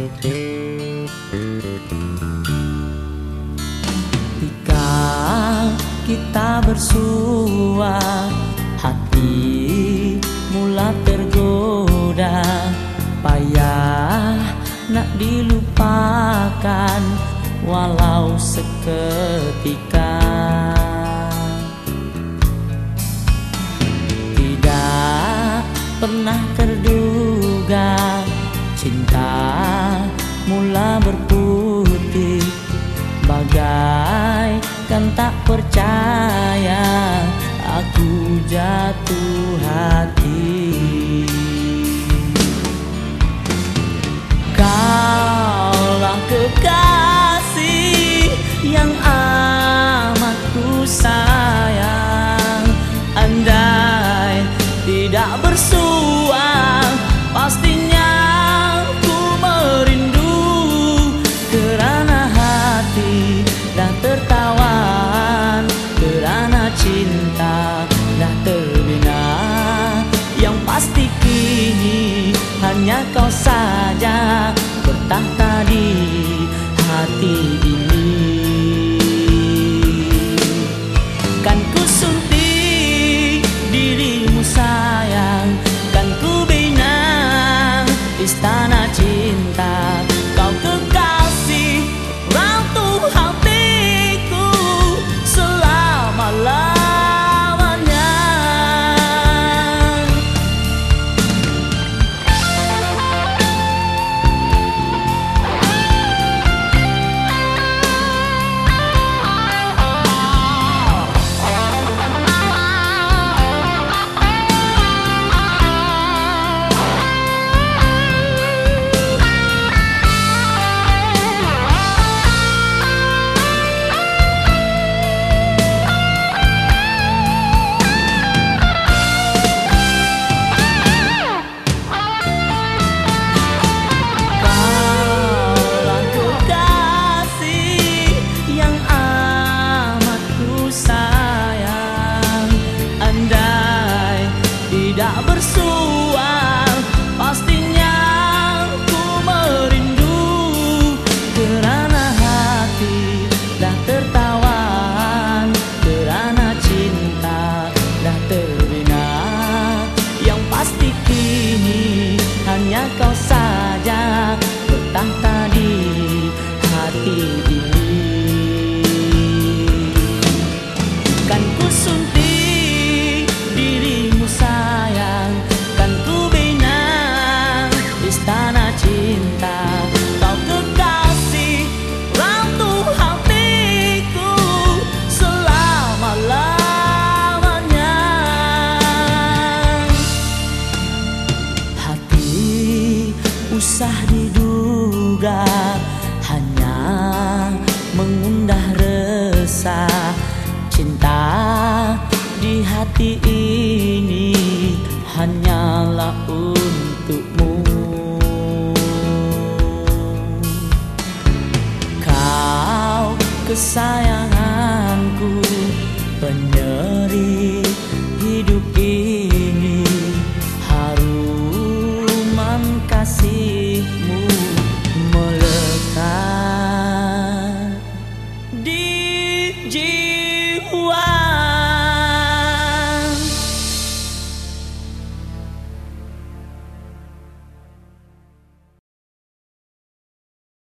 Ketika kita bersua Hati mula tergoda. Payah nak dilupakan Walau seketika. Tidak pernah terduga cinta mula berputih kau saja Bertahta di hati ini Kan ku suntik dirimu sayang Kan ku bina istana cinta tidak bersuang usah diduga Hanya mengundah resah. Cinta di hati ini Hanyalah untukmu. Kau kesayangan